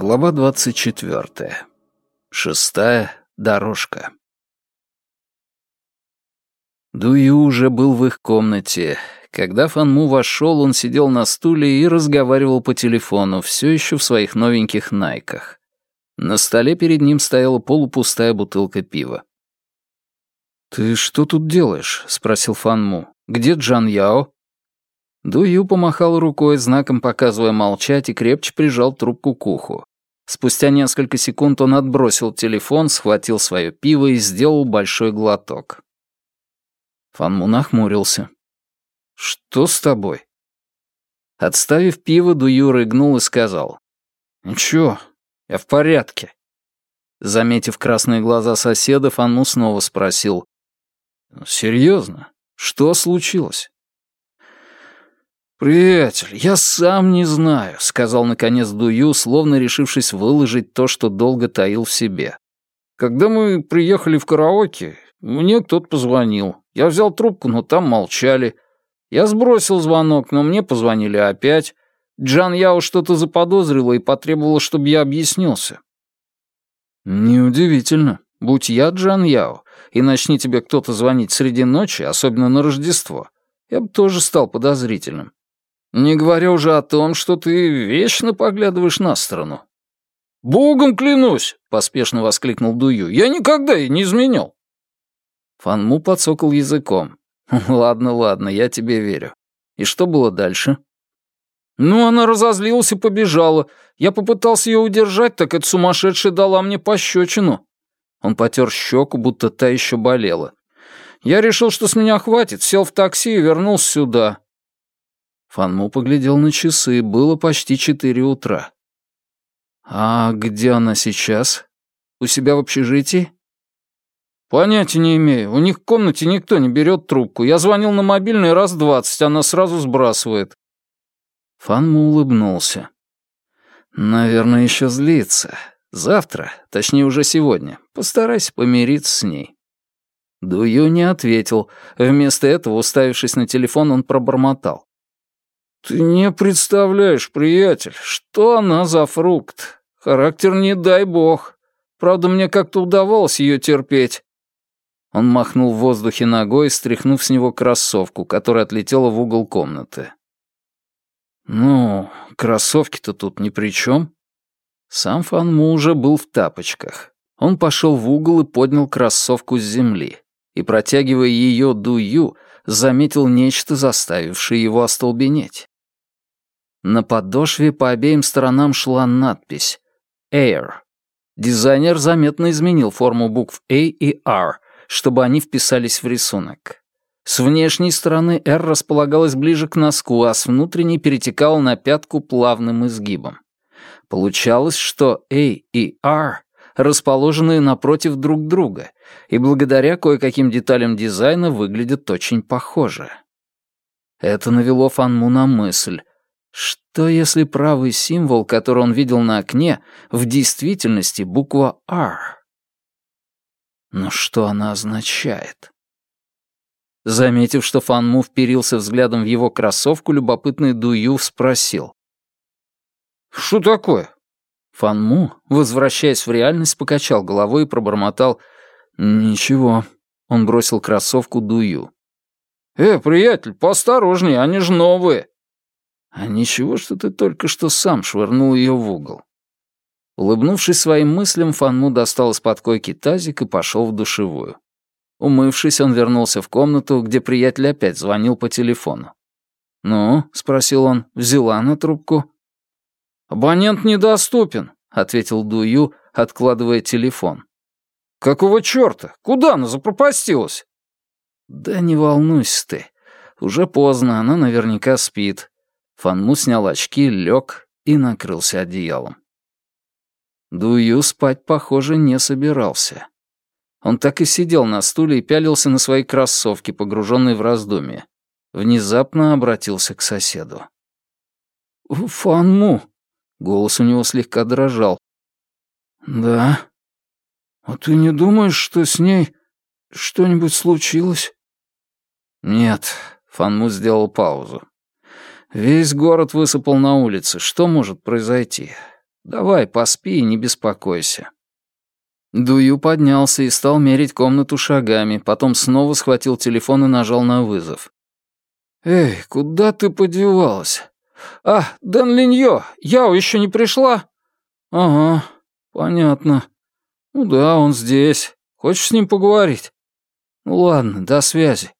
Глава двадцать четвертая. Шестая дорожка. Дую уже был в их комнате. Когда Фанму вошел, он сидел на стуле и разговаривал по телефону, все еще в своих новеньких найках. На столе перед ним стояла полупустая бутылка пива. «Ты что тут делаешь?» — спросил Фанму. «Где Джан Яо?» Дую помахал рукой, знаком показывая молчать, и крепче прижал трубку к уху. Спустя несколько секунд он отбросил телефон, схватил свое пиво и сделал большой глоток. Фанму нахмурился. «Что с тобой?» Отставив пиво, Дую рыгнул и сказал. «Ничего, я в порядке». Заметив красные глаза соседа, Фанму снова спросил. «Серьезно? Что случилось?» «Приятель, я сам не знаю», — сказал наконец Дую, словно решившись выложить то, что долго таил в себе. «Когда мы приехали в караоке, мне кто-то позвонил. Я взял трубку, но там молчали. Я сбросил звонок, но мне позвонили опять. Джан Яо что-то заподозрила и потребовала, чтобы я объяснился». «Неудивительно. Будь я Джан Яо, и начни тебе кто-то звонить среди ночи, особенно на Рождество, я бы тоже стал подозрительным. Не говоря уже о том, что ты вечно поглядываешь на сторону. «Богом клянусь!» — поспешно воскликнул Дую. «Я никогда ей не изменял!» Фанму подсокал языком. «Ладно, ладно, я тебе верю. И что было дальше?» «Ну, она разозлилась и побежала. Я попытался ее удержать, так эта сумасшедшая дала мне пощечину». Он потер щеку, будто та еще болела. «Я решил, что с меня хватит, сел в такси и вернулся сюда. Фанму поглядел на часы, было почти четыре утра. «А где она сейчас? У себя в общежитии?» «Понятия не имею. У них в комнате никто не берет трубку. Я звонил на мобильный раз двадцать, она сразу сбрасывает». Фанму улыбнулся. «Наверное, еще злится. Завтра, точнее уже сегодня, постарайся помириться с ней». Дую не ответил. Вместо этого, уставившись на телефон, он пробормотал. «Ты не представляешь, приятель, что она за фрукт. Характер не дай бог. Правда, мне как-то удавалось ее терпеть». Он махнул в воздухе ногой, стряхнув с него кроссовку, которая отлетела в угол комнаты. «Ну, кроссовки-то тут ни при чем». Сам Фанму уже был в тапочках. Он пошел в угол и поднял кроссовку с земли. И, протягивая ее Дую, заметил нечто, заставившее его остолбенеть. На подошве по обеим сторонам шла надпись «Air». Дизайнер заметно изменил форму букв A и R, чтобы они вписались в рисунок. С внешней стороны R располагалась ближе к носку, а с внутренней перетекала на пятку плавным изгибом. Получалось, что A и R расположены напротив друг друга, и благодаря кое-каким деталям дизайна выглядят очень похоже. Это навело Фанму на мысль, что если правый символ, который он видел на окне, в действительности буква «R»? Но что она означает? Заметив, что Фанму вперился взглядом в его кроссовку, любопытный Дую спросил. «Что такое?» Фанму, возвращаясь в реальность, покачал головой и пробормотал «Ничего». Он бросил кроссовку Дую. «Э, приятель, поосторожнее, они же новые». А ничего, что ты только что сам швырнул ее в угол. Улыбнувшись своим мыслям, Фанму достал из-под койки тазик и пошел в душевую. Умывшись, он вернулся в комнату, где приятель опять звонил по телефону. «Ну?» — спросил он. «Взяла на трубку?» «Абонент недоступен», — ответил Дую, откладывая телефон. «Какого чёрта? Куда она запропастилась?» «Да не волнуйся ты. Уже поздно, она наверняка спит. Фанму снял очки, лег и накрылся одеялом. Дую спать, похоже, не собирался. Он так и сидел на стуле и пялился на свои кроссовки, погруженные в раздумье. Внезапно обратился к соседу. «Фанму!» — голос у него слегка дрожал. «Да? А ты не думаешь, что с ней что-нибудь случилось?» «Нет», — Фанму сделал паузу. Весь город высыпал на улице. Что может произойти? Давай, поспи и не беспокойся». Дую поднялся и стал мерить комнату шагами, потом снова схватил телефон и нажал на вызов. «Эй, куда ты подевалась?» «А, Дэн Линьо, Яо еще не пришла?» «Ага, понятно. Ну да, он здесь. Хочешь с ним поговорить?» «Ну ладно, до связи».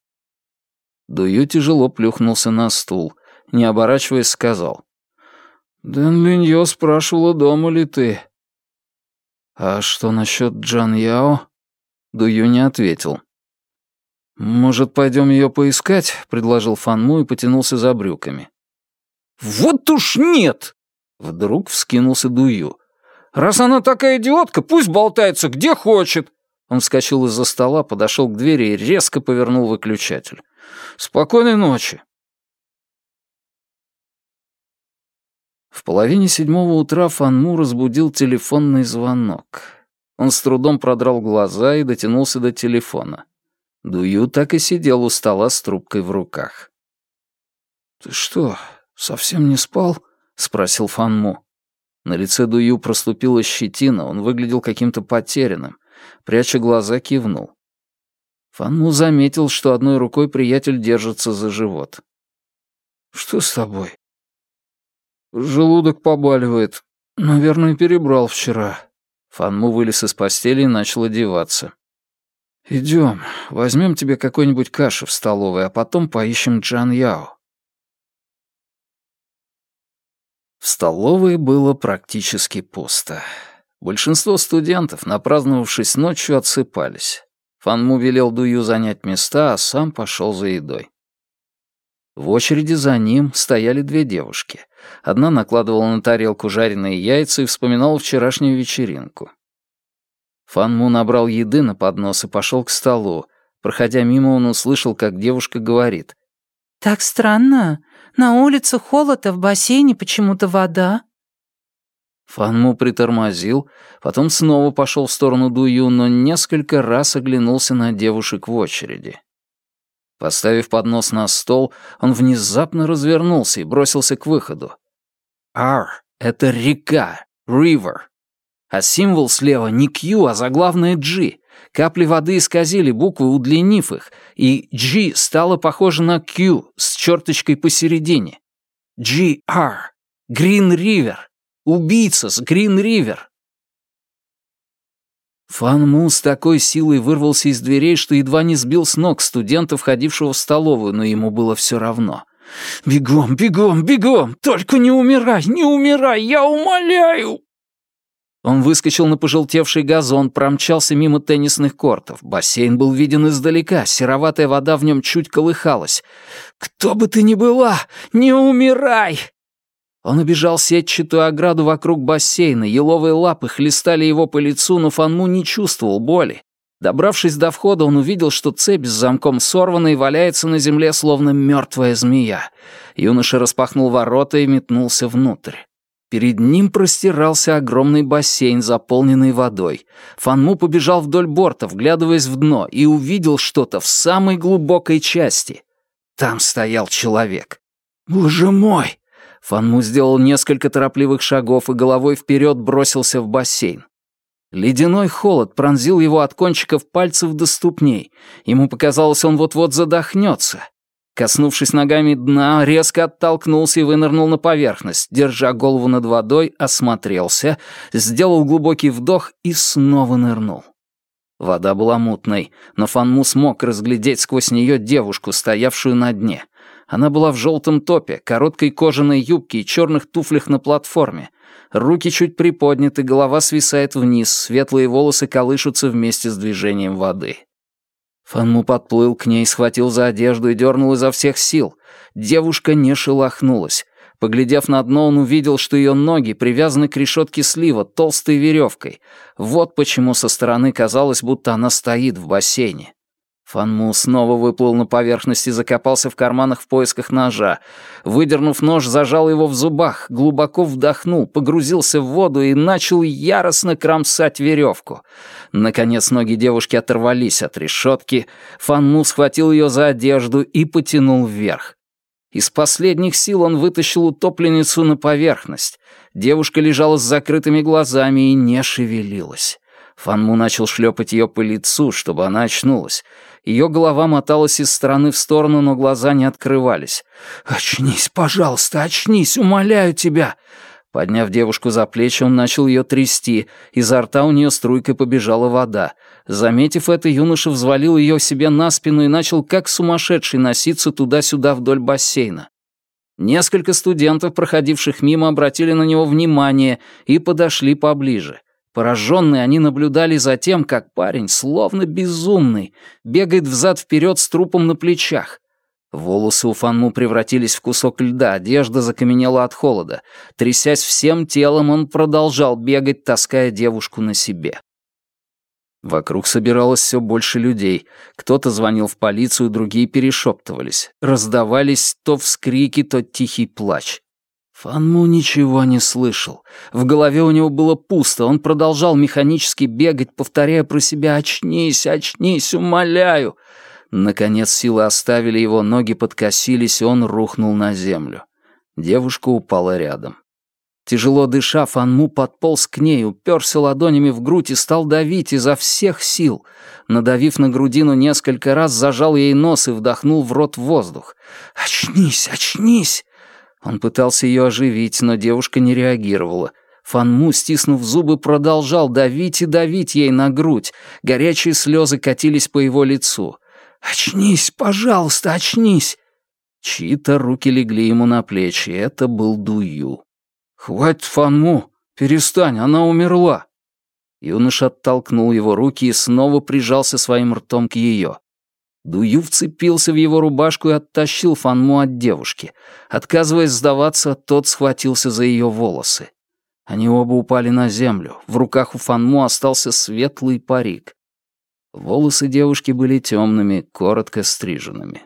Дую тяжело плюхнулся на стул. Не оборачиваясь, сказал. «Дэн Линьо спрашивала, дома ли ты?» «А что насчет Джан Яо?» Дую не ответил. «Может, пойдем ее поискать?» — предложил Фанму и потянулся за брюками. «Вот уж нет!» — вдруг вскинулся Дую. «Раз она такая идиотка, пусть болтается где хочет!» Он вскочил из-за стола, подошел к двери и резко повернул выключатель. «Спокойной ночи!» В половине седьмого утра Фанму разбудил телефонный звонок. Он с трудом продрал глаза и дотянулся до телефона. Дую так и сидел у стола с трубкой в руках. «Ты что, совсем не спал?» — спросил Фанму. На лице Дую проступила щетина, он выглядел каким-то потерянным. Пряча глаза, кивнул. Фанму заметил, что одной рукой приятель держится за живот. «Что с тобой?» «Желудок побаливает. Наверное, перебрал вчера». Фанму вылез из постели и начал одеваться. «Идем, возьмем тебе какой-нибудь каши в столовой, а потом поищем Джан Яо». В столовой было практически пусто. Большинство студентов, напраздновавшись ночью, отсыпались. Фанму велел Дую занять места, а сам пошел за едой. В очереди за ним стояли две девушки. Одна накладывала на тарелку жареные яйца и вспоминала вчерашнюю вечеринку. Фанму набрал еды на поднос и пошел к столу. Проходя мимо, он услышал, как девушка говорит. «Так странно. На улице холод, а в бассейне почему-то вода». Фанму притормозил, потом снова пошел в сторону Дую, но несколько раз оглянулся на девушек в очереди. Поставив поднос на стол, он внезапно развернулся и бросился к выходу. «R» — это река, «river». А символ слева не Q, а заглавное G. Капли воды исказили буквы, удлинив их, и G стало похоже на Q с черточкой посередине. GR. Green River. Убийца с Green River. Фан Му с такой силой вырвался из дверей, что едва не сбил с ног студента, входившего в столовую, но ему было все равно. «Бегом, бегом, бегом! Только не умирай, не умирай, я умоляю!» Он выскочил на пожелтевший газон, промчался мимо теннисных кортов. Бассейн был виден издалека, сероватая вода в нем чуть колыхалась. «Кто бы ты ни была, не умирай!» Он обежал сетчатую ограду вокруг бассейна, еловые лапы хлестали его по лицу, но Фанму не чувствовал боли. Добравшись до входа, он увидел, что цепь с замком сорвана и валяется на земле, словно мертвая змея. Юноша распахнул ворота и метнулся внутрь. Перед ним простирался огромный бассейн, заполненный водой. Фанму побежал вдоль борта, вглядываясь в дно, и увидел что-то в самой глубокой части. Там стоял человек. «Боже мой!» Фанму сделал несколько торопливых шагов и головой вперед бросился в бассейн. Ледяной холод пронзил его от кончиков пальцев до ступней. Ему показалось, он вот-вот задохнется. Коснувшись ногами дна, резко оттолкнулся и вынырнул на поверхность. Держа голову над водой, осмотрелся, сделал глубокий вдох и снова нырнул. Вода была мутной, но Фанму смог разглядеть сквозь нее девушку, стоявшую на дне. Она была в желтом топе, короткой кожаной юбке и черных туфлях на платформе. Руки чуть приподняты, голова свисает вниз, светлые волосы колышутся вместе с движением воды. Фанму подплыл к ней, схватил за одежду и дернул изо всех сил. Девушка не шелохнулась. Поглядев на дно, он увидел, что ее ноги привязаны к решетке слива толстой веревкой. Вот почему со стороны казалось, будто она стоит в бассейне. Фанму снова выплыл на поверхность и закопался в карманах в поисках ножа. Выдернув нож, зажал его в зубах, глубоко вдохнул, погрузился в воду и начал яростно кромсать веревку. Наконец ноги девушки оторвались от решетки. Фанму схватил ее за одежду и потянул вверх. Из последних сил он вытащил утопленницу на поверхность. Девушка лежала с закрытыми глазами и не шевелилась. Фанму начал шлепать ее по лицу, чтобы она очнулась. Ее голова моталась из стороны в сторону, но глаза не открывались. «Очнись, пожалуйста, очнись, умоляю тебя!» Подняв девушку за плечи, он начал ее трясти. Изо рта у нее струйкой побежала вода. Заметив это, юноша взвалил ее себе на спину и начал как сумасшедший носиться туда-сюда вдоль бассейна. Несколько студентов, проходивших мимо, обратили на него внимание и подошли поближе. Пораженные, они наблюдали за тем, как парень, словно безумный, бегает взад-вперед с трупом на плечах. Волосы у Фанму превратились в кусок льда, одежда закаменела от холода. Трясясь всем телом, он продолжал бегать, таская девушку на себе. Вокруг собиралось все больше людей. Кто-то звонил в полицию, другие перешептывались. Раздавались то вскрики, то тихий плач. Фанму ничего не слышал. В голове у него было пусто, он продолжал механически бегать, повторяя про себя «Очнись, очнись, умоляю!» Наконец силы оставили его, ноги подкосились, и он рухнул на землю. Девушка упала рядом. Тяжело дыша, Фанму подполз к ней, уперся ладонями в грудь и стал давить изо всех сил. Надавив на грудину несколько раз, зажал ей нос и вдохнул в рот воздух. «Очнись, очнись!» Он пытался ее оживить, но девушка не реагировала. Фанму, стиснув зубы, продолжал давить и давить ей на грудь. Горячие слезы катились по его лицу. «Очнись, пожалуйста, очнись!» Чьи-то руки легли ему на плечи. Это был Дую. «Хватит, Фанму! Перестань, она умерла!» Юноша оттолкнул его руки и снова прижался своим ртом к ее. Дую вцепился в его рубашку и оттащил Фанму от девушки. Отказываясь сдаваться, тот схватился за ее волосы. Они оба упали на землю. В руках у Фанму остался светлый парик. Волосы девушки были темными, коротко стриженными.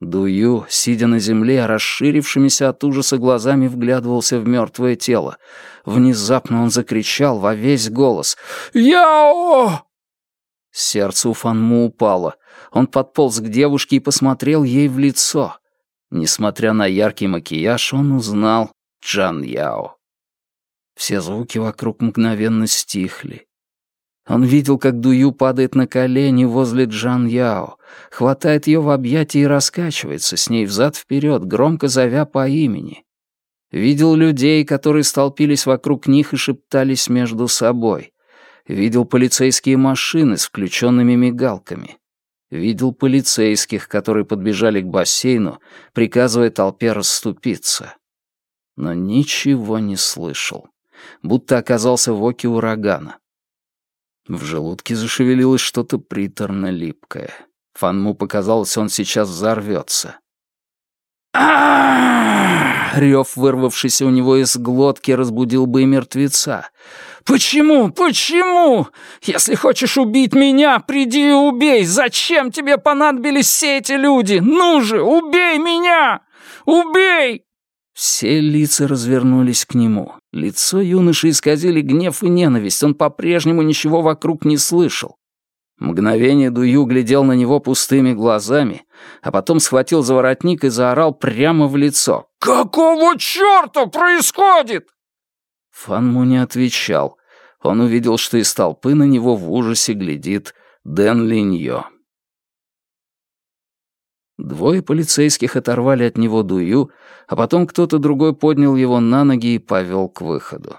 Дую, сидя на земле, расширившимися от ужаса глазами вглядывался в мертвое тело. Внезапно он закричал во весь голос «Яо!». Сердце у Фанму упало. Он подполз к девушке и посмотрел ей в лицо. Несмотря на яркий макияж, он узнал Джан Яо. Все звуки вокруг мгновенно стихли. Он видел, как Дую падает на колени возле Джан Яо, хватает ее в объятия и раскачивается с ней взад-вперед, громко зовя по имени. Видел людей, которые столпились вокруг них и шептались между собой. Видел полицейские машины с включенными мигалками. Видел полицейских, которые подбежали к бассейну, приказывая толпе расступиться. Но ничего не слышал. Будто оказался в оке урагана. В желудке зашевелилось что-то приторно-липкое. Фанму показалось, он сейчас взорвется. а Рев, вырвавшийся у него из глотки, разбудил бы и мертвеца. «Почему? Почему? Если хочешь убить меня, приди и убей! Зачем тебе понадобились все эти люди? Ну же, убей меня! Убей!» Все лица развернулись к нему. Лицо юноши исказили гнев и ненависть, он по-прежнему ничего вокруг не слышал. Мгновение Дую глядел на него пустыми глазами, а потом схватил за воротник и заорал прямо в лицо. «Какого черта происходит?» Фанму не отвечал. Он увидел, что из толпы на него в ужасе глядит Дэн Линьо. Двое полицейских оторвали от него дую, а потом кто-то другой поднял его на ноги и повел к выходу.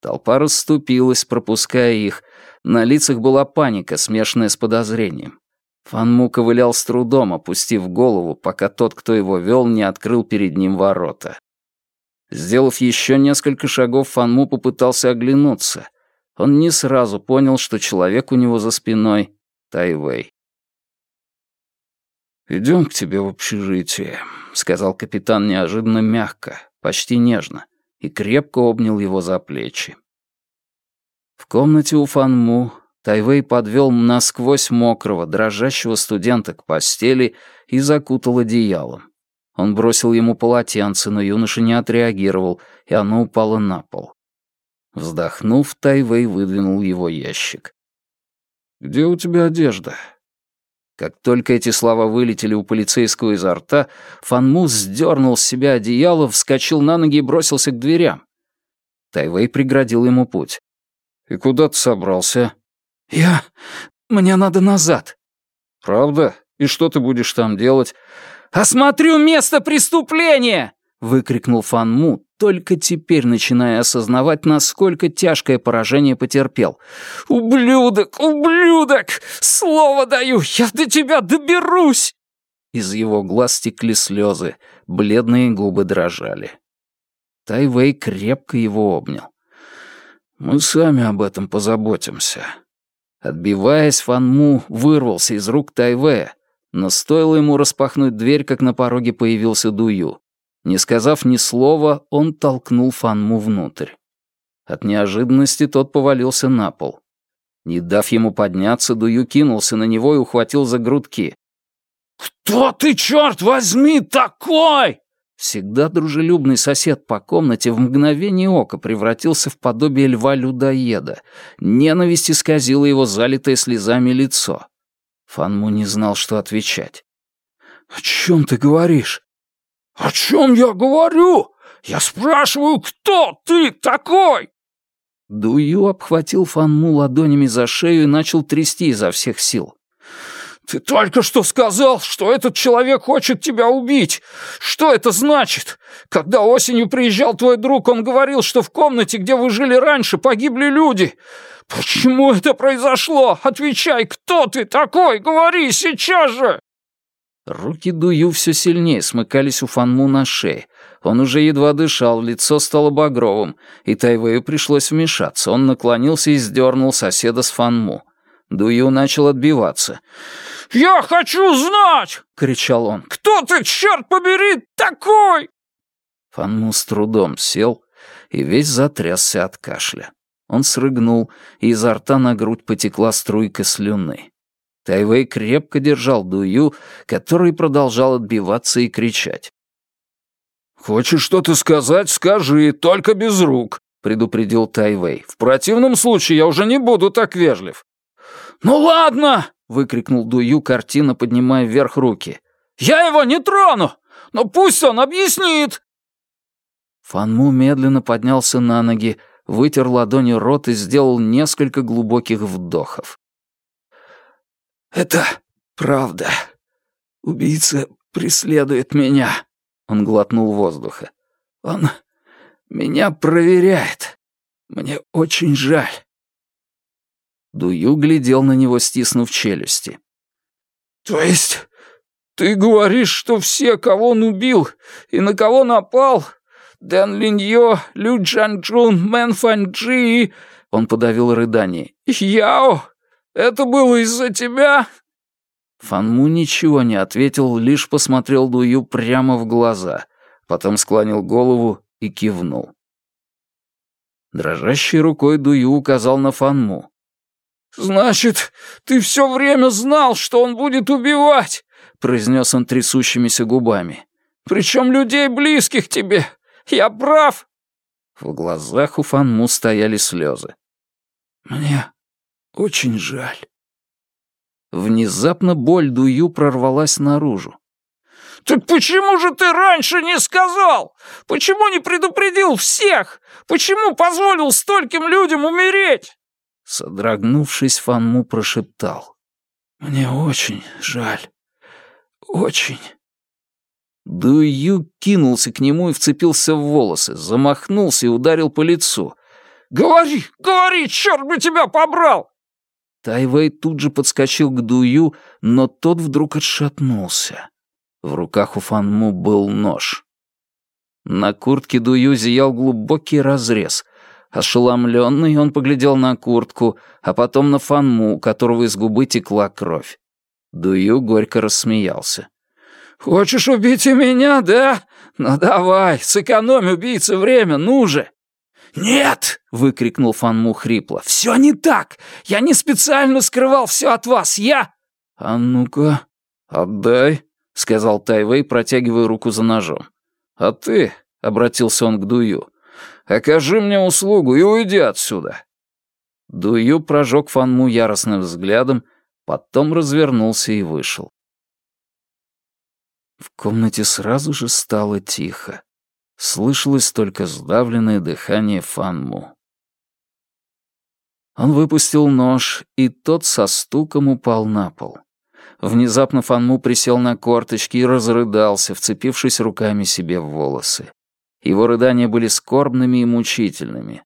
Толпа расступилась, пропуская их. На лицах была паника, смешанная с подозрением. Фанму ковылял с трудом, опустив голову, пока тот, кто его вел, не открыл перед ним ворота. Сделав еще несколько шагов, Фанму попытался оглянуться. Он не сразу понял, что человек у него за спиной — Тайвей. «Идем к тебе в общежитие», — сказал капитан неожиданно мягко, почти нежно, и крепко обнял его за плечи. В комнате у Фанму Тайвей подвел насквозь мокрого, дрожащего студента к постели и закутал одеялом. Он бросил ему полотенце, но юноша не отреагировал, и оно упало на пол. Вздохнув, Тайвей выдвинул его ящик. «Где у тебя одежда?» Как только эти слова вылетели у полицейского изо рта, Фанму сдернул с себя одеяло, вскочил на ноги и бросился к дверям. Тайвей преградил ему путь. «И куда ты собрался?» «Я... Мне надо назад». «Правда? И что ты будешь там делать?» «Осмотрю место преступления!» — выкрикнул Фан Му, только теперь начиная осознавать, насколько тяжкое поражение потерпел. «Ублюдок! Ублюдок! Слово даю! Я до тебя доберусь!» Из его глаз стекли слезы, бледные губы дрожали. Тайвей крепко его обнял. «Мы сами об этом позаботимся». Отбиваясь, Фан Му вырвался из рук Тайвея, но стоило ему распахнуть дверь, как на пороге появился Дую. Не сказав ни слова, он толкнул Фанму внутрь. От неожиданности тот повалился на пол. Не дав ему подняться, Дую кинулся на него и ухватил за грудки. «Кто ты, черт возьми, такой?» Всегда дружелюбный сосед по комнате в мгновение ока превратился в подобие льва-людоеда. Ненависть исказила его залитое слезами лицо. Фанму не знал, что отвечать. «О чем ты говоришь?» «О чем я говорю? Я спрашиваю, кто ты такой?» Дую обхватил Фанму ладонями за шею и начал трясти изо всех сил. «Ты только что сказал, что этот человек хочет тебя убить. Что это значит? Когда осенью приезжал твой друг, он говорил, что в комнате, где вы жили раньше, погибли люди. Почему это произошло? Отвечай, кто ты такой? Говори сейчас же!» Руки Дую все сильнее смыкались у Фанму на шее. Он уже едва дышал, лицо стало багровым, и Тайвею пришлось вмешаться. Он наклонился и сдернул соседа с Фанму. Дую начал отбиваться. «Я хочу знать!» — кричал он. «Кто ты, черт побери, такой?» Фанму с трудом сел и весь затрясся от кашля. Он срыгнул, и изо рта на грудь потекла струйка слюны. Тайвей крепко держал Дую, который продолжал отбиваться и кричать. «Хочешь что-то сказать, скажи, только без рук», — предупредил Тайвей. «В противном случае я уже не буду так вежлив». «Ну ладно!» — выкрикнул Дую, картина поднимая вверх руки. «Я его не трону! Но пусть он объяснит!» Фанму медленно поднялся на ноги, вытер ладонью рот и сделал несколько глубоких вдохов. «Это правда. Убийца преследует меня». Он глотнул воздуха. «Он меня проверяет. Мне очень жаль». Дую глядел на него, стиснув челюсти. «То есть ты говоришь, что все, кого он убил и на кого напал, Дэн Линьё, Лю Джанчжун, Мэн Фанчжи...» Он подавил рыдание. «Яо, это было из-за тебя?» Фанму ничего не ответил, лишь посмотрел Дую прямо в глаза, потом склонил голову и кивнул. Дрожащей рукой Дую указал на Фанму. «Значит, ты все время знал, что он будет убивать!» — произнес он трясущимися губами. «Причем людей близких тебе! Я прав!» В глазах у Фанму стояли слезы. «Мне очень жаль». Внезапно боль Дую прорвалась наружу. «Так почему же ты раньше не сказал? Почему не предупредил всех? Почему позволил стольким людям умереть?» Содрогнувшись, Фанму прошептал. «Мне очень жаль. Очень». Дую кинулся к нему и вцепился в волосы, замахнулся и ударил по лицу. «Говори, говори, черт бы тебя побрал!» Тайвей тут же подскочил к Дую, но тот вдруг отшатнулся. В руках у Фанму был нож. На куртке Дую зиял глубокий разрез. Ошеломленный, он поглядел на куртку, а потом на Фанму, у которого из губы текла кровь. Дую горько рассмеялся. «Хочешь убить и меня, да? Ну давай, сэкономь убийце время, ну же!» «Нет!» — выкрикнул Фанму хрипло. «Все не так! Я не специально скрывал все от вас! Я...» «А ну-ка, отдай!» — сказал Тайвей, протягивая руку за ножом. «А ты...» — обратился он к Дую. «Окажи мне услугу и уйди отсюда!» Дую прожег Фанму яростным взглядом, Потом развернулся и вышел. В комнате сразу же стало тихо. Слышалось только сдавленное дыхание Фанму. Он выпустил нож, и тот со стуком упал на пол. Внезапно Фанму присел на корточки и разрыдался, вцепившись руками себе в волосы. Его рыдания были скорбными и мучительными.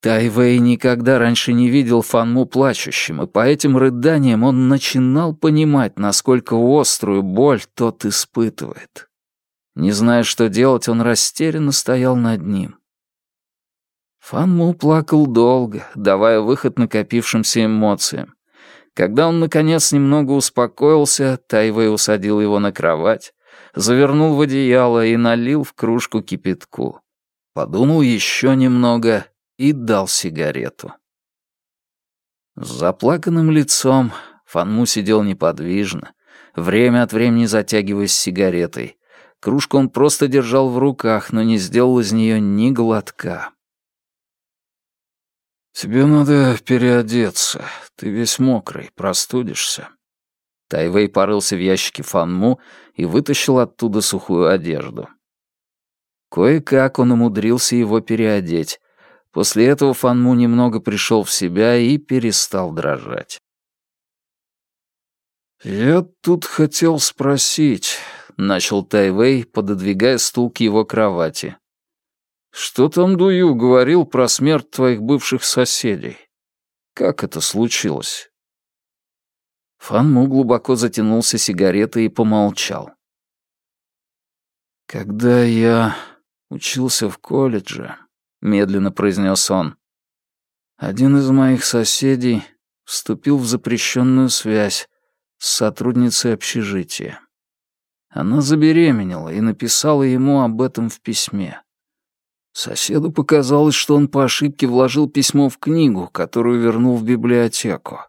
Тайвей никогда раньше не видел Фанму плачущим, и по этим рыданиям он начинал понимать, насколько острую боль тот испытывает. Не зная, что делать, он растерянно стоял над ним. Фанму плакал долго, давая выход накопившимся эмоциям. Когда он, наконец, немного успокоился, Тайвей усадил его на кровать, завернул в одеяло и налил в кружку кипятку. Подумал еще немного и дал сигарету. С заплаканным лицом Фанму сидел неподвижно, время от времени затягиваясь сигаретой. Кружку он просто держал в руках, но не сделал из нее ни глотка. «Тебе надо переодеться. Ты весь мокрый, простудишься». Тайвей порылся в ящике Фанму и вытащил оттуда сухую одежду. Кое-как он умудрился его переодеть. После этого Фанму немного пришел в себя и перестал дрожать. «Я тут хотел спросить», — начал Тайвей, пододвигая стул к его кровати. Что там Дую говорил про смерть твоих бывших соседей? Как это случилось?» Фанму глубоко затянулся сигаретой и помолчал. «Когда я учился в колледже», — медленно произнес он, «один из моих соседей вступил в запрещенную связь с сотрудницей общежития. Она забеременела и написала ему об этом в письме. Соседу показалось, что он по ошибке вложил письмо в книгу, которую вернул в библиотеку.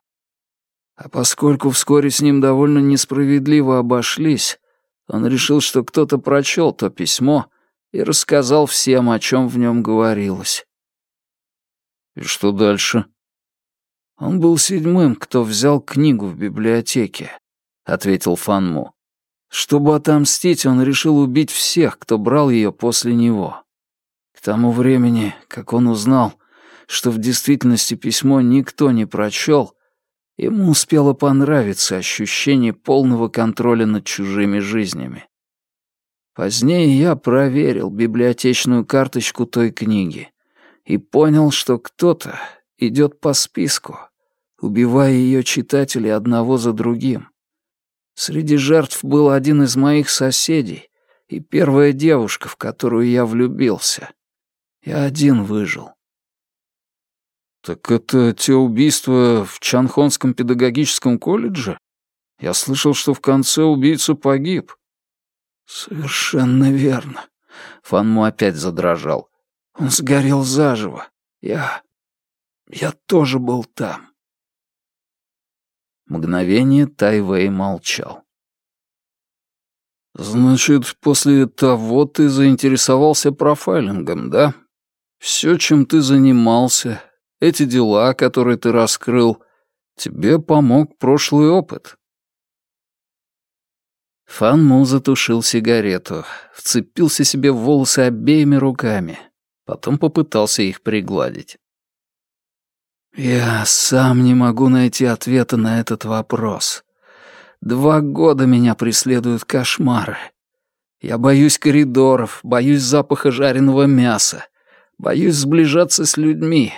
А поскольку вскоре с ним довольно несправедливо обошлись, он решил, что кто-то прочел то письмо и рассказал всем, о чем в нем говорилось. И что дальше? Он был седьмым, кто взял книгу в библиотеке, ответил Фанму. Чтобы отомстить, он решил убить всех, кто брал ее после него тому времени, как он узнал, что в действительности письмо никто не прочел, ему успело понравиться ощущение полного контроля над чужими жизнями. Позднее я проверил библиотечную карточку той книги и понял, что кто-то идет по списку, убивая ее читателей одного за другим. Среди жертв был один из моих соседей и первая девушка, в которую я влюбился. Я один выжил. Так это те убийства в Чанхонском педагогическом колледже? Я слышал, что в конце убийца погиб. Совершенно верно. Фанму опять задрожал. Он сгорел заживо. Я... я тоже был там. Мгновение Тайвей молчал. «Значит, после того ты заинтересовался профайлингом, да?» Все, чем ты занимался, эти дела, которые ты раскрыл, тебе помог прошлый опыт. Фан Му затушил сигарету, вцепился себе в волосы обеими руками, потом попытался их пригладить. «Я сам не могу найти ответа на этот вопрос. Два года меня преследуют кошмары. Я боюсь коридоров, боюсь запаха жареного мяса, Боюсь сближаться с людьми.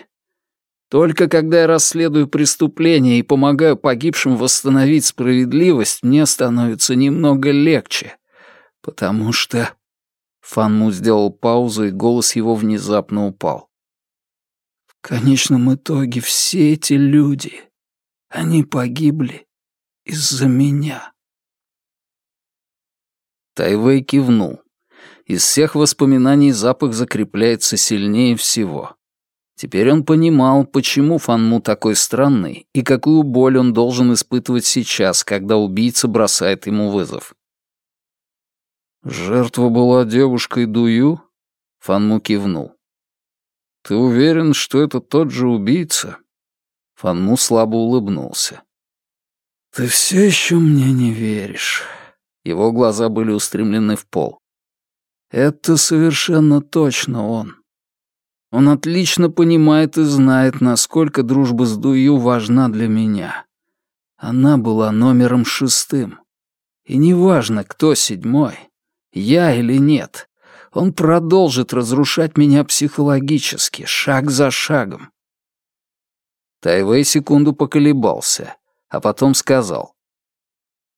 Только когда я расследую преступления и помогаю погибшим восстановить справедливость, мне становится немного легче. Потому что...» Фанму сделал паузу, и голос его внезапно упал. «В конечном итоге все эти люди, они погибли из-за меня». Тайвей кивнул. Из всех воспоминаний запах закрепляется сильнее всего. Теперь он понимал, почему Фанму такой странный и какую боль он должен испытывать сейчас, когда убийца бросает ему вызов. «Жертва была девушкой Дую?» Фанму кивнул. «Ты уверен, что это тот же убийца?» Фанму слабо улыбнулся. «Ты все еще мне не веришь». Его глаза были устремлены в пол. «Это совершенно точно он. Он отлично понимает и знает, насколько дружба с Дую важна для меня. Она была номером шестым. И неважно, кто седьмой, я или нет, он продолжит разрушать меня психологически, шаг за шагом. Тайвей секунду поколебался, а потом сказал.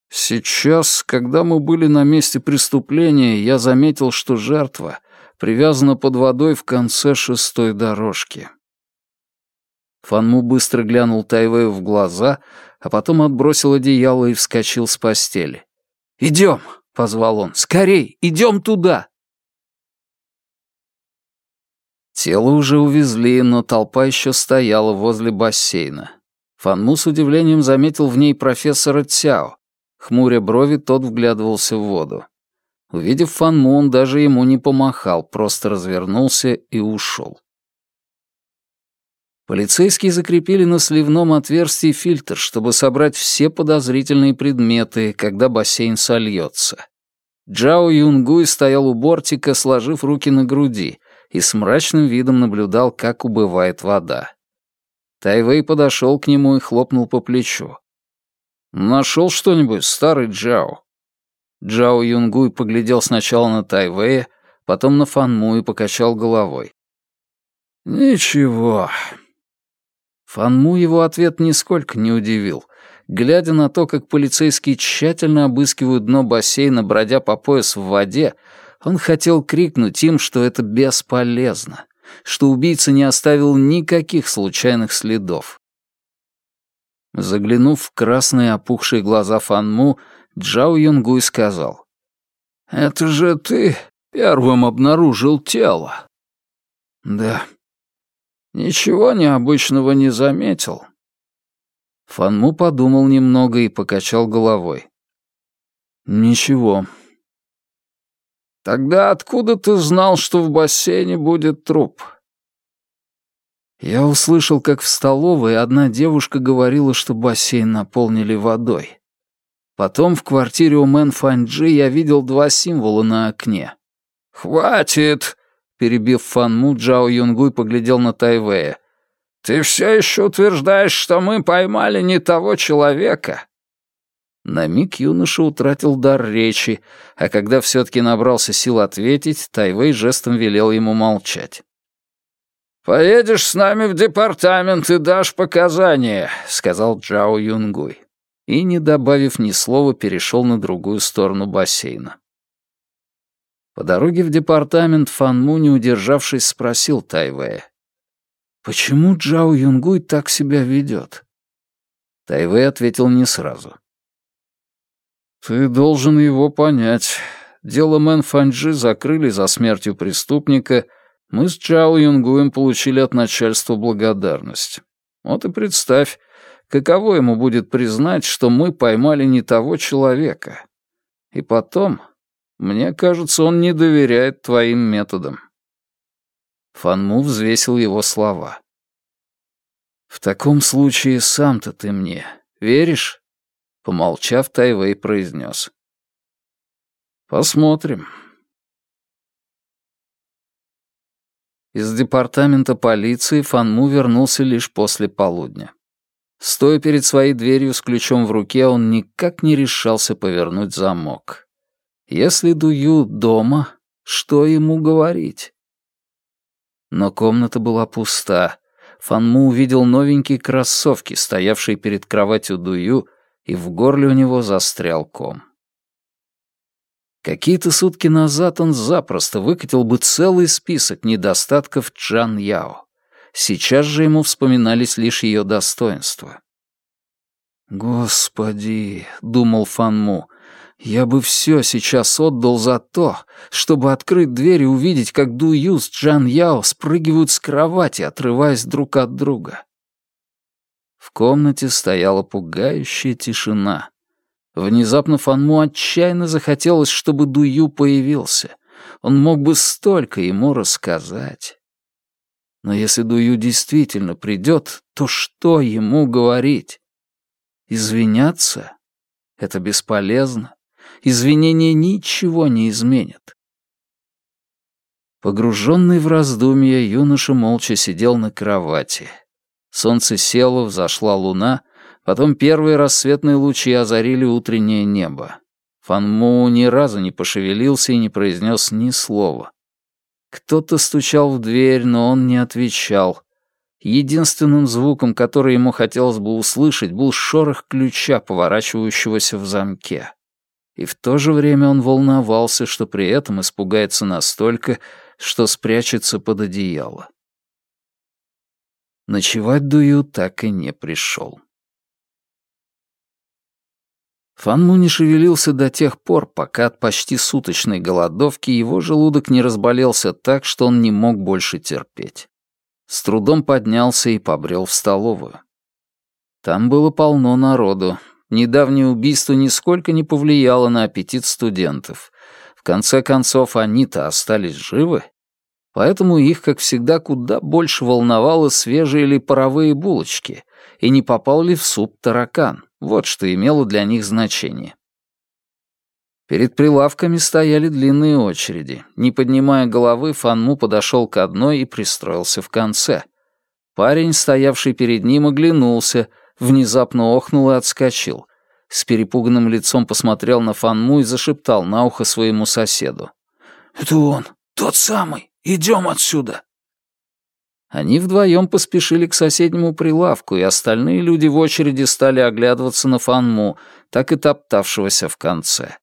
«Сейчас, когда мы были на месте преступления, я заметил, что жертва привязана под водой в конце шестой дорожки. Фанму быстро глянул Тайвею в глаза, а потом отбросил одеяло и вскочил с постели. «Идем!» — позвал он. «Скорей! Идем туда!» Тело уже увезли, но толпа еще стояла возле бассейна. Фанму с удивлением заметил в ней профессора Цяо. Хмуря брови, тот вглядывался в воду. Увидев Фанму, он даже ему не помахал, просто развернулся и ушел. Полицейские закрепили на сливном отверстии фильтр, чтобы собрать все подозрительные предметы, когда бассейн сольется. Джао Юнгуй стоял у бортика, сложив руки на груди, и с мрачным видом наблюдал, как убывает вода. Тайвей подошел к нему и хлопнул по плечу. «Нашел что-нибудь, старый Джао?» Джао Юнгуй поглядел сначала на Тайвея, потом на Фанму и покачал головой. «Ничего». Фанму его ответ нисколько не удивил. Глядя на то, как полицейские тщательно обыскивают дно бассейна, бродя по пояс в воде, он хотел крикнуть им, что это бесполезно, что убийца не оставил никаких случайных следов. Заглянув в красные опухшие глаза Фанму, Джао Юнгуй сказал. «Это же ты первым обнаружил тело?» «Да». «Ничего необычного не заметил?» Фанму подумал немного и покачал головой. «Ничего». «Тогда откуда ты знал, что в бассейне будет труп?» Я услышал, как в столовой одна девушка говорила, что бассейн наполнили водой. Потом в квартире у Мэн Фанджи я видел два символа на окне. «Хватит!» — перебив Фанму, Джао Юнгуй поглядел на Тайвея. «Ты все еще утверждаешь, что мы поймали не того человека?» На миг юноша утратил дар речи, а когда все-таки набрался сил ответить, Тайвей жестом велел ему молчать. «Поедешь с нами в департамент и дашь показания», — сказал Джао Юнгуй и, не добавив ни слова, перешел на другую сторону бассейна. По дороге в департамент Фанму, не удержавшись, спросил Тайвэя. «Почему Джао Юнгуй так себя ведет?» Тайвэй ответил не сразу. «Ты должен его понять. Дело Мэн Фанджи закрыли за смертью преступника. Мы с Джао Юнгуем получили от начальства благодарность. Вот и представь, каково ему будет признать, что мы поймали не того человека. И потом, мне кажется, он не доверяет твоим методам. Фанму взвесил его слова. «В таком случае сам-то ты мне веришь?» Помолчав, Тайвей произнес. «Посмотрим». Из департамента полиции Фанму вернулся лишь после полудня. Стоя перед своей дверью с ключом в руке, он никак не решался повернуть замок. Если Дую дома, что ему говорить? Но комната была пуста. Фанму увидел новенькие кроссовки, стоявшие перед кроватью Дую, и в горле у него застрял ком. Какие-то сутки назад он запросто выкатил бы целый список недостатков Чжан Яо. Сейчас же ему вспоминались лишь ее достоинства. «Господи», — думал Фанму, — «я бы все сейчас отдал за то, чтобы открыть дверь и увидеть, как Ду Ю с Джан Яо спрыгивают с кровати, отрываясь друг от друга». В комнате стояла пугающая тишина. Внезапно Фанму отчаянно захотелось, чтобы Дую появился. Он мог бы столько ему рассказать. Но если Дую действительно придет, то что ему говорить? Извиняться? Это бесполезно. Извинения ничего не изменят. Погруженный в раздумья, юноша молча сидел на кровати. Солнце село, взошла луна, потом первые рассветные лучи озарили утреннее небо. Фанму ни разу не пошевелился и не произнес ни слова. Кто-то стучал в дверь, но он не отвечал. Единственным звуком, который ему хотелось бы услышать, был шорох ключа, поворачивающегося в замке. И в то же время он волновался, что при этом испугается настолько, что спрячется под одеяло. Ночевать Дую так и не пришел. Фанму не шевелился до тех пор, пока от почти суточной голодовки его желудок не разболелся так, что он не мог больше терпеть. С трудом поднялся и побрел в столовую. Там было полно народу. Недавнее убийство нисколько не повлияло на аппетит студентов. В конце концов, они-то остались живы. Поэтому их, как всегда, куда больше волновало, свежие ли паровые булочки, и не попал ли в суп таракан. Вот что имело для них значение. Перед прилавками стояли длинные очереди. Не поднимая головы, Фанму подошел к одной и пристроился в конце. Парень, стоявший перед ним, оглянулся, внезапно охнул и отскочил. С перепуганным лицом посмотрел на Фанму и зашептал на ухо своему соседу. «Это он, тот самый. Идем отсюда!» Они вдвоем поспешили к соседнему прилавку, и остальные люди в очереди стали оглядываться на Фанму, так и топтавшегося в конце.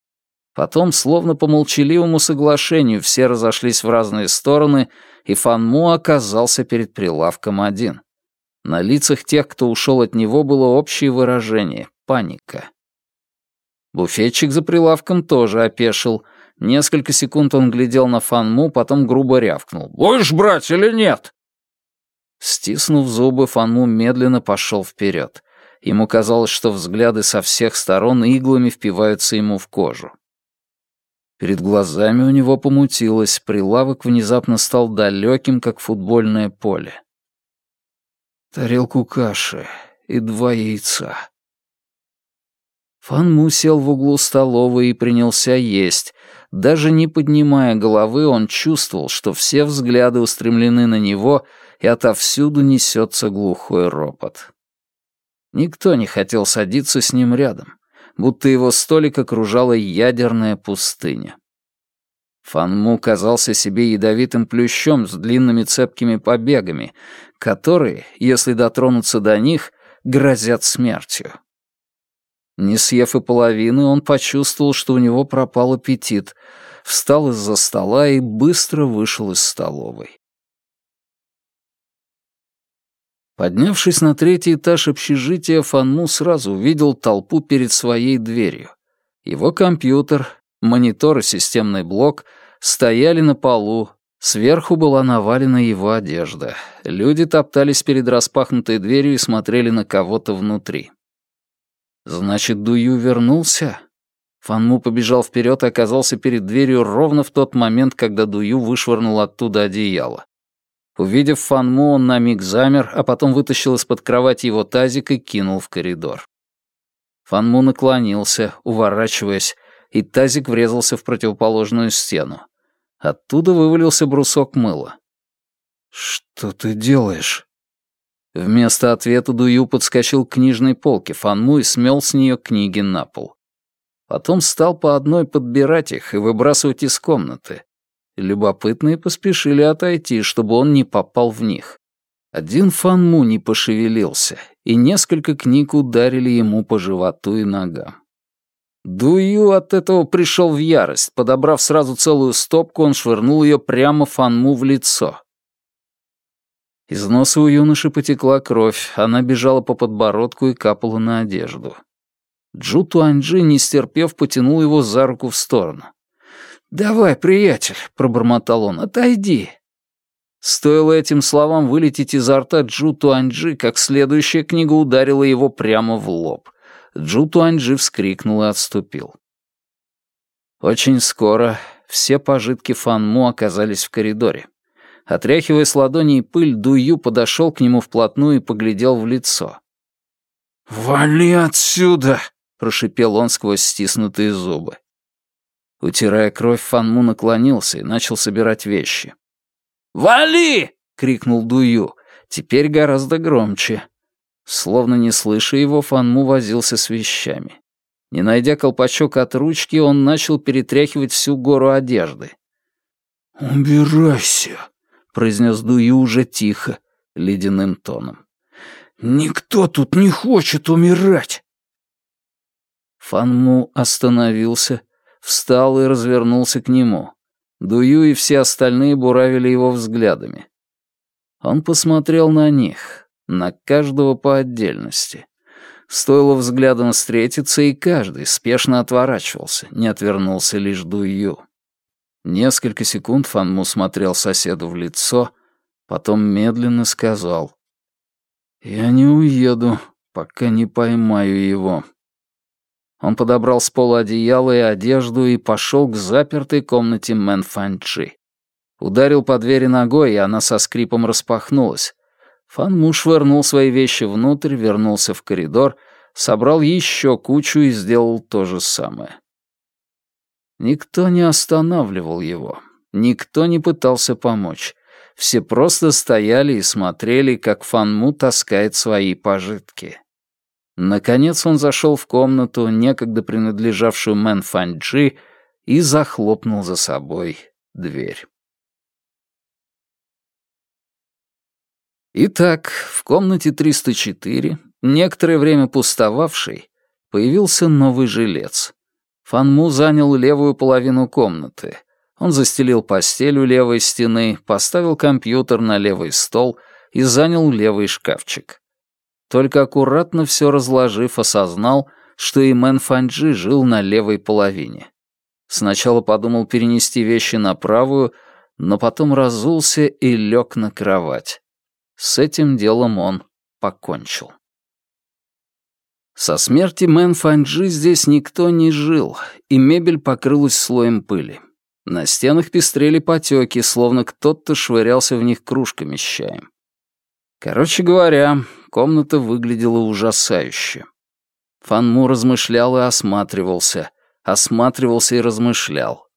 Потом, словно по молчаливому соглашению, все разошлись в разные стороны, и Фанму оказался перед прилавком один. На лицах тех, кто ушел от него, было общее выражение — паника. Буфетчик за прилавком тоже опешил. Несколько секунд он глядел на Фанму, потом грубо рявкнул. «Будешь брать или нет?» Стиснув зубы, Фанму медленно пошел вперед. Ему казалось, что взгляды со всех сторон иглами впиваются ему в кожу. Перед глазами у него помутилось, прилавок внезапно стал далеким, как футбольное поле. Тарелку каши и два яйца. Фанму сел в углу столовой и принялся есть. Даже не поднимая головы, он чувствовал, что все взгляды устремлены на него — и отовсюду несется глухой ропот. Никто не хотел садиться с ним рядом, будто его столик окружала ядерная пустыня. Фанму казался себе ядовитым плющом с длинными цепкими побегами, которые, если дотронуться до них, грозят смертью. Не съев и половины, он почувствовал, что у него пропал аппетит, встал из-за стола и быстро вышел из столовой. Поднявшись на третий этаж общежития, Фанму сразу увидел толпу перед своей дверью. Его компьютер, монитор и системный блок стояли на полу, сверху была навалена его одежда. Люди топтались перед распахнутой дверью и смотрели на кого-то внутри. Значит, Дую вернулся? Фанму побежал вперед и оказался перед дверью ровно в тот момент, когда Дую вышвырнул оттуда одеяло. Увидев Фанму, он на миг замер, а потом вытащил из-под кровати его тазик и кинул в коридор. Фанму наклонился, уворачиваясь, и тазик врезался в противоположную стену. Оттуда вывалился брусок мыла. «Что ты делаешь?» Вместо ответа Дую подскочил к книжной полке Фанму и смел с нее книги на пол. Потом стал по одной подбирать их и выбрасывать из комнаты. Любопытные поспешили отойти, чтобы он не попал в них. Один Фанму не пошевелился, и несколько книг ударили ему по животу и ногам. Дую от этого пришел в ярость. Подобрав сразу целую стопку, он швырнул ее прямо Фанму в лицо. Из носа у юноши потекла кровь, она бежала по подбородку и капала на одежду. Джу Туанджи, не стерпев, потянул его за руку в сторону. «Давай, приятель», — пробормотал он, — «отойди». Стоило этим словам вылететь изо рта Джу Туанджи, как следующая книга ударила его прямо в лоб. Джу Туанджи вскрикнул и отступил. Очень скоро все пожитки Фанму оказались в коридоре. Отряхивая с ладоней пыль, Дую подошел к нему вплотную и поглядел в лицо. «Вали отсюда!» — прошипел он сквозь стиснутые зубы. Утирая кровь, Фанму наклонился и начал собирать вещи. «Вали!» — крикнул Дую, теперь гораздо громче. Словно не слыша его, Фанму возился с вещами. Не найдя колпачок от ручки, он начал перетряхивать всю гору одежды. «Убирайся!» — произнес Дую уже тихо, ледяным тоном. «Никто тут не хочет умирать!» Фанму остановился, встал и развернулся к нему. Дую и все остальные буравили его взглядами. Он посмотрел на них, на каждого по отдельности. Стоило взглядом встретиться, и каждый спешно отворачивался, не отвернулся лишь Дую. Несколько секунд Фанму смотрел соседу в лицо, потом медленно сказал. «Я не уеду, пока не поймаю его». Он подобрал с пола одеяло и одежду и пошел к запертой комнате Мэн Фанчи. Ударил по двери ногой, и она со скрипом распахнулась. Фан Му швырнул свои вещи внутрь, вернулся в коридор, собрал еще кучу и сделал то же самое. Никто не останавливал его, никто не пытался помочь. Все просто стояли и смотрели, как Фан Му таскает свои пожитки. Наконец он зашел в комнату, некогда принадлежавшую Мэн Фанджи, и захлопнул за собой дверь. Итак, в комнате 304, некоторое время пустовавшей, появился новый жилец. Фанму занял левую половину комнаты. Он застелил постель у левой стены, поставил компьютер на левый стол и занял левый шкафчик. Только аккуратно все разложив, осознал, что и Мэн Фанджи жил на левой половине. Сначала подумал перенести вещи на правую, но потом разулся и лег на кровать. С этим делом он покончил. Со смерти Мэн Фанджи здесь никто не жил, и мебель покрылась слоем пыли. На стенах пестрели потеки, словно кто-то швырялся в них кружками с чаем. Короче говоря, комната выглядела ужасающе. Фанму размышлял и осматривался, осматривался и размышлял.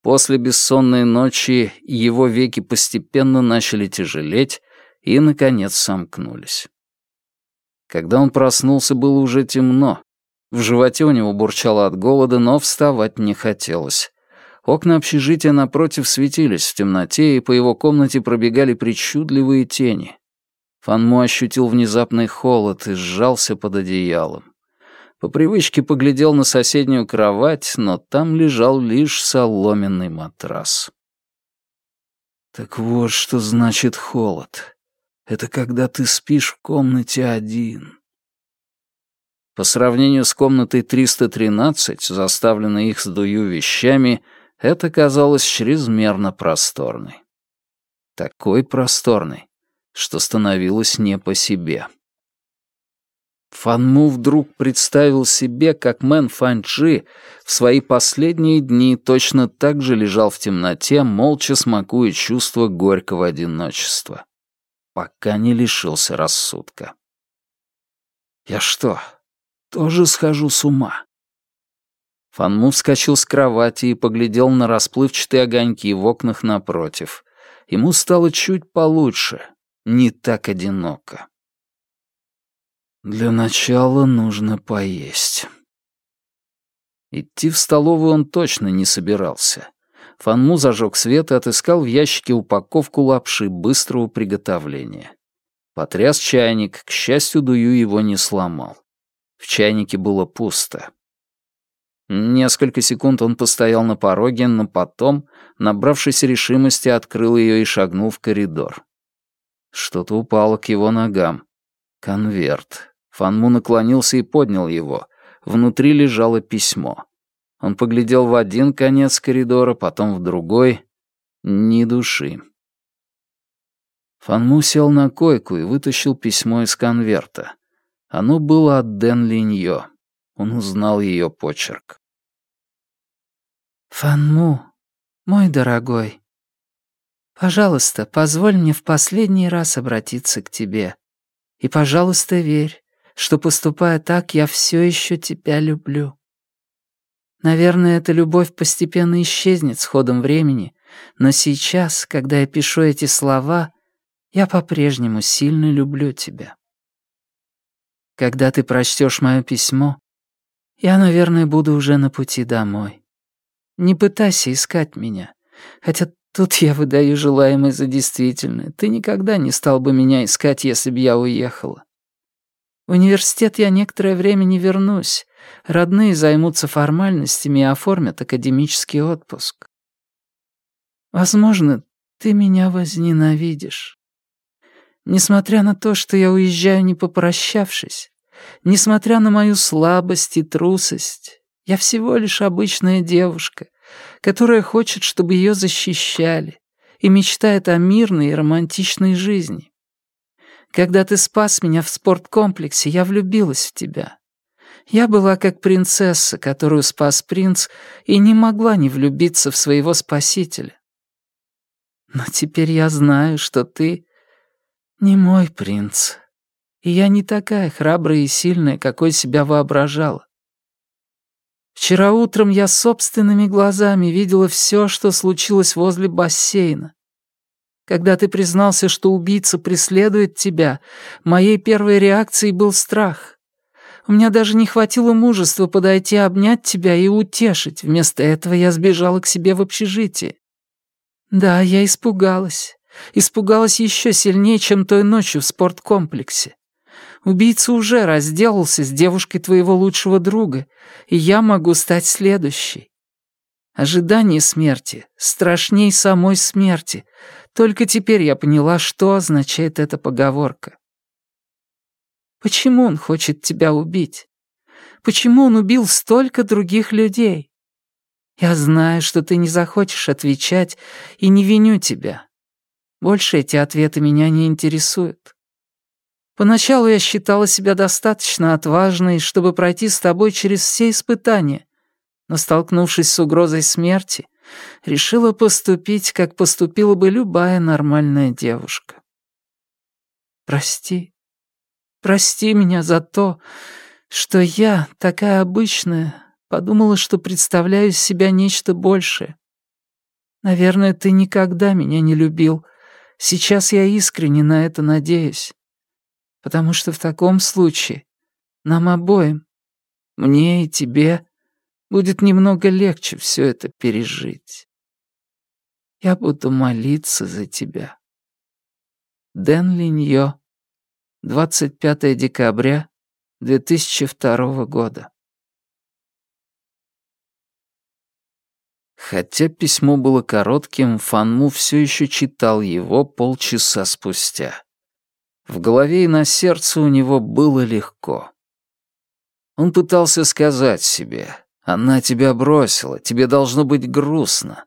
После бессонной ночи его веки постепенно начали тяжелеть и, наконец, сомкнулись. Когда он проснулся, было уже темно. В животе у него бурчало от голода, но вставать не хотелось. Окна общежития напротив светились в темноте, и по его комнате пробегали причудливые тени. Фанму ощутил внезапный холод и сжался под одеялом. По привычке поглядел на соседнюю кровать, но там лежал лишь соломенный матрас. Так вот, что значит холод. Это когда ты спишь в комнате один. По сравнению с комнатой 313, заставленной их с дую вещами, это казалось чрезмерно просторной. Такой просторной, что становилось не по себе. Фанму вдруг представил себе, как Мэн Фанчжи в свои последние дни точно так же лежал в темноте, молча смакуя чувство горького одиночества, пока не лишился рассудка. «Я что, тоже схожу с ума?» Фанму вскочил с кровати и поглядел на расплывчатые огоньки в окнах напротив. Ему стало чуть получше, не так одиноко. Для начала нужно поесть. Идти в столовую он точно не собирался. Фанму зажег свет и отыскал в ящике упаковку лапши быстрого приготовления. Потряс чайник, к счастью, Дую его не сломал. В чайнике было пусто. Несколько секунд он постоял на пороге, но потом, набравшись решимости, открыл ее и шагнул в коридор. Что-то упало к его ногам. Конверт. Фанму наклонился и поднял его. Внутри лежало письмо. Он поглядел в один конец коридора, потом в другой. Ни души. Фанму сел на койку и вытащил письмо из конверта. Оно было от Дэн Линьо. Он узнал ее почерк. «Фанму, мой дорогой, Пожалуйста, позволь мне в последний раз обратиться к тебе. И, пожалуйста, верь, что, поступая так, я все еще тебя люблю. Наверное, эта любовь постепенно исчезнет с ходом времени, но сейчас, когда я пишу эти слова, я по-прежнему сильно люблю тебя. Когда ты прочтешь мое письмо, я, наверное, буду уже на пути домой. Не пытайся искать меня, хотя тут я выдаю желаемое за действительное. Ты никогда не стал бы меня искать, если бы я уехала. В университет я некоторое время не вернусь. Родные займутся формальностями и оформят академический отпуск. Возможно, ты меня возненавидишь. Несмотря на то, что я уезжаю не попрощавшись, несмотря на мою слабость и трусость, я всего лишь обычная девушка, которая хочет, чтобы ее защищали, и мечтает о мирной и романтичной жизни. Когда ты спас меня в спорткомплексе, я влюбилась в тебя. Я была как принцесса, которую спас принц, и не могла не влюбиться в своего спасителя. Но теперь я знаю, что ты не мой принц, и я не такая храбрая и сильная, какой себя воображала. Вчера утром я собственными глазами видела все, что случилось возле бассейна. Когда ты признался, что убийца преследует тебя, моей первой реакцией был страх. У меня даже не хватило мужества подойти, обнять тебя и утешить. Вместо этого я сбежала к себе в общежитие. Да, я испугалась. Испугалась еще сильнее, чем той ночью в спорткомплексе. Убийца уже разделался с девушкой твоего лучшего друга, и я могу стать следующей. Ожидание смерти страшней самой смерти, только теперь я поняла, что означает эта поговорка. Почему он хочет тебя убить? Почему он убил столько других людей? Я знаю, что ты не захочешь отвечать, и не виню тебя. Больше эти ответы меня не интересуют. Поначалу я считала себя достаточно отважной, чтобы пройти с тобой через все испытания, но, столкнувшись с угрозой смерти, решила поступить, как поступила бы любая нормальная девушка. Прости. Прости меня за то, что я, такая обычная, подумала, что представляю из себя нечто большее. Наверное, ты никогда меня не любил. Сейчас я искренне на это надеюсь. Потому что в таком случае нам обоим, мне и тебе, будет немного легче все это пережить. Я буду молиться за тебя. Дэн Линьо, 25 декабря 2002 года. Хотя письмо было коротким, Фанму все еще читал его полчаса спустя. В голове и на сердце у него было легко. Он пытался сказать себе, она тебя бросила, тебе должно быть грустно.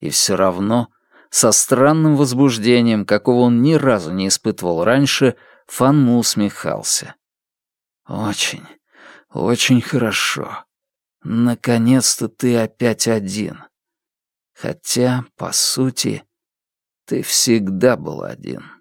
И все равно, со странным возбуждением, какого он ни разу не испытывал раньше, Фанму усмехался. «Очень, очень хорошо. Наконец-то ты опять один. Хотя, по сути, ты всегда был один».